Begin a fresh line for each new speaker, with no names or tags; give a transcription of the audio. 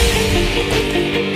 Música